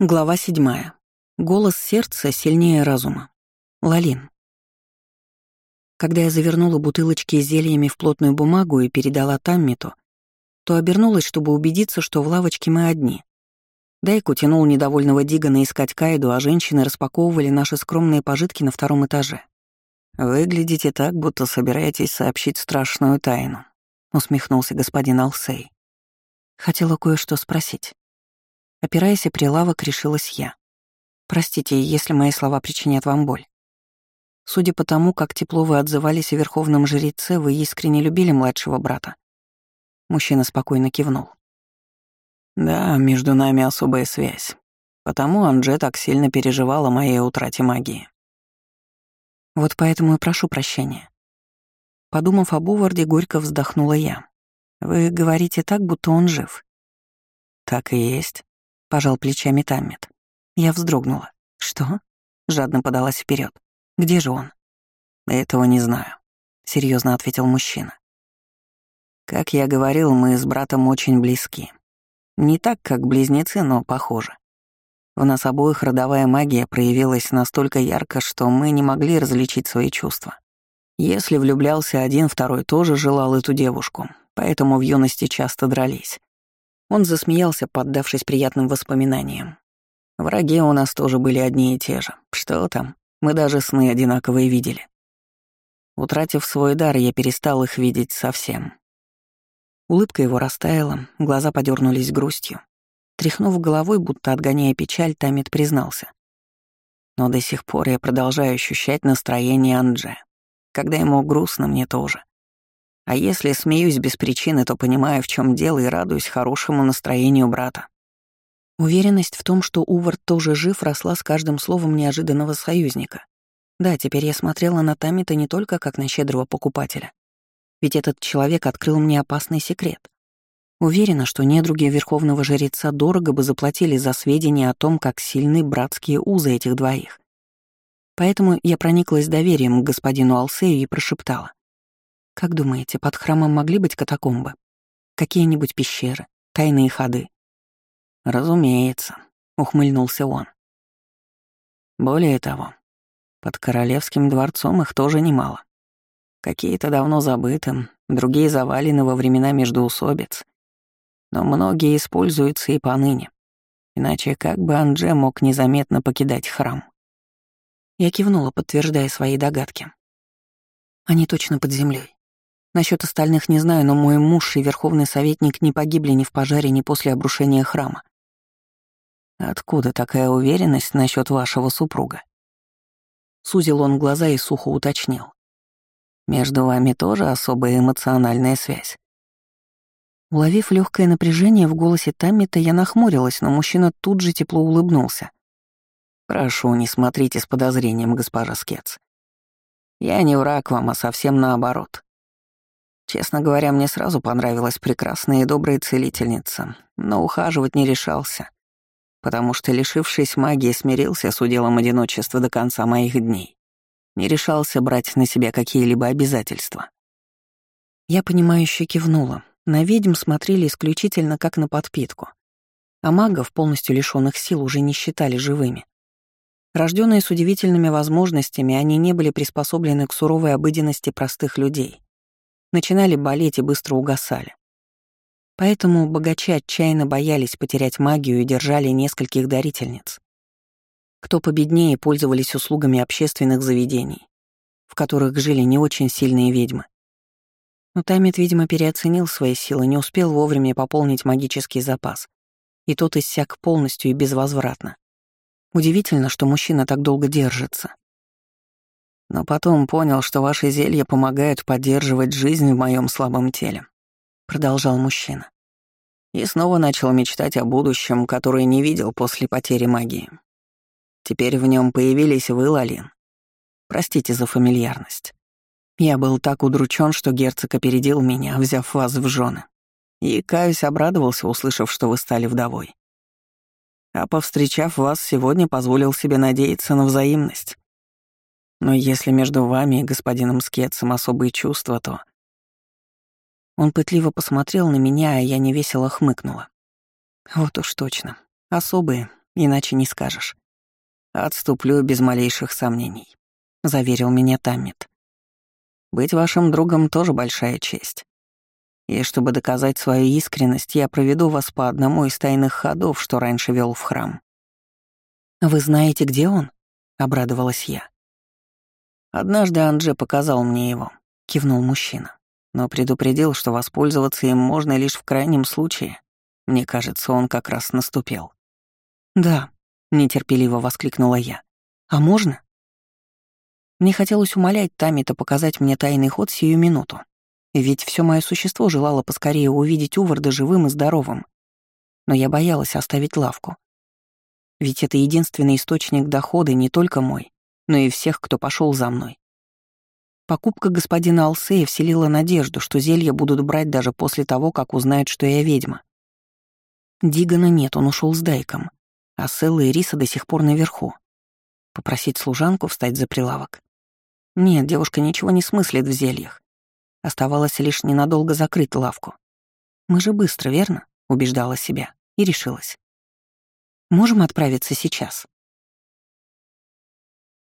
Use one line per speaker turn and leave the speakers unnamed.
Глава седьмая. Голос сердца сильнее разума. Лалин. Когда я завернула бутылочки с зельями в плотную бумагу и передала Таммиту, то обернулась, чтобы убедиться, что в лавочке мы одни. Дайк утянул недовольного Дигана искать Кайду, а женщины распаковывали наши скромные пожитки на втором этаже. «Выглядите так, будто собираетесь сообщить страшную тайну», — усмехнулся господин Алсей. Хотела кое-что спросить. Опираясь о прилавок, решилась я. «Простите, если мои слова причинят вам боль. Судя по тому, как тепло вы отзывались о верховном жреце, вы искренне любили младшего брата». Мужчина спокойно кивнул. «Да, между нами особая связь. Потому Андже так сильно переживала моей утрате магии». «Вот поэтому и прошу прощения». Подумав об Уварде, горько вздохнула я. «Вы говорите так, будто он жив». «Так и есть пожал плечами Таммит. Я вздрогнула. Что? Жадно подалась вперед. Где же он? Этого не знаю, серьезно ответил мужчина. Как я говорил, мы с братом очень близки. Не так, как близнецы, но похожи. В нас обоих родовая магия проявилась настолько ярко, что мы не могли различить свои чувства. Если влюблялся один, второй тоже желал эту девушку, поэтому в юности часто дрались. Он засмеялся, поддавшись приятным воспоминаниям. Враги у нас тоже были одни и те же. Что там? Мы даже сны одинаковые видели. Утратив свой дар, я перестал их видеть совсем. Улыбка его растаяла, глаза подернулись грустью. Тряхнув головой, будто отгоняя печаль, Тамит признался. Но до сих пор я продолжаю ощущать настроение Андже. Когда ему грустно, мне тоже. А если смеюсь без причины, то понимаю, в чем дело, и радуюсь хорошему настроению брата. Уверенность в том, что Увард тоже жив, росла с каждым словом неожиданного союзника. Да, теперь я смотрела на Тамита не только как на щедрого покупателя. Ведь этот человек открыл мне опасный секрет. Уверена, что недруги Верховного Жреца дорого бы заплатили за сведения о том, как сильны братские узы этих двоих. Поэтому я прониклась доверием к господину Алсею и прошептала. Как думаете, под храмом могли быть катакомбы? Какие-нибудь пещеры, тайные ходы? Разумеется, ухмыльнулся он. Более того, под королевским дворцом их тоже немало. Какие-то давно забыты, другие завалены во времена междоусобиц. Но многие используются и поныне. Иначе как бы Андже мог незаметно покидать храм? Я кивнула, подтверждая свои догадки. Они точно под землей. Насчет остальных не знаю, но мой муж и верховный советник не погибли ни в пожаре, ни после обрушения храма. Откуда такая уверенность насчет вашего супруга? Сузил он глаза и сухо уточнил. Между вами тоже особая эмоциональная связь. Уловив легкое напряжение в голосе Таммита, я нахмурилась, но мужчина тут же тепло улыбнулся. «Прошу, не смотрите с подозрением, госпожа Скетс. Я не враг вам, а совсем наоборот. Честно говоря, мне сразу понравилась прекрасная и добрая целительница, но ухаживать не решался, потому что, лишившись магии, смирился с уделом одиночества до конца моих дней. Не решался брать на себя какие-либо обязательства. Я понимающе кивнула. На ведьм смотрели исключительно как на подпитку, а магов, полностью лишенных сил, уже не считали живыми. Рожденные с удивительными возможностями, они не были приспособлены к суровой обыденности простых людей начинали болеть и быстро угасали. Поэтому богачи отчаянно боялись потерять магию и держали нескольких дарительниц. Кто победнее пользовались услугами общественных заведений, в которых жили не очень сильные ведьмы. Но Тамит, видимо, переоценил свои силы, не успел вовремя пополнить магический запас, и тот иссяк полностью и безвозвратно. Удивительно, что мужчина так долго держится. Но потом понял, что ваши зелья помогают поддерживать жизнь в моем слабом теле», — продолжал мужчина. И снова начал мечтать о будущем, которое не видел после потери магии. Теперь в нем появились вы, Лалин. Простите за фамильярность. Я был так удручен, что герцог опередил меня, взяв вас в жены. И, каюсь, обрадовался, услышав, что вы стали вдовой. А повстречав вас сегодня, позволил себе надеяться на взаимность. Но если между вами и господином Скетсом особые чувства, то...» Он пытливо посмотрел на меня, а я невесело хмыкнула. «Вот уж точно. Особые, иначе не скажешь. Отступлю без малейших сомнений, заверил меня Таммит. Быть вашим другом тоже большая честь. И чтобы доказать свою искренность, я проведу вас по одному из тайных ходов, что раньше вел в храм. Вы знаете, где он? обрадовалась я. Однажды Андже показал мне его, кивнул мужчина, но предупредил, что воспользоваться им можно лишь в крайнем случае. Мне кажется, он как раз наступил. Да, нетерпеливо воскликнула я. А можно? Мне хотелось умолять Тамита показать мне тайный ход сию минуту. Ведь все мое существо желало поскорее увидеть Уварда живым и здоровым. Но я боялась оставить лавку. Ведь это единственный источник дохода не только мой, но и всех, кто пошел за мной. Покупка господина Алсея вселила надежду, что зелья будут брать даже после того, как узнают, что я ведьма. Дигана нет, он ушел с Дайком, а Селла и Риса до сих пор наверху. Попросить служанку встать за прилавок. Нет, девушка ничего не смыслит в зельях. Оставалось лишь ненадолго закрыть лавку. «Мы же быстро, верно?» — убеждала себя и решилась. «Можем отправиться сейчас?»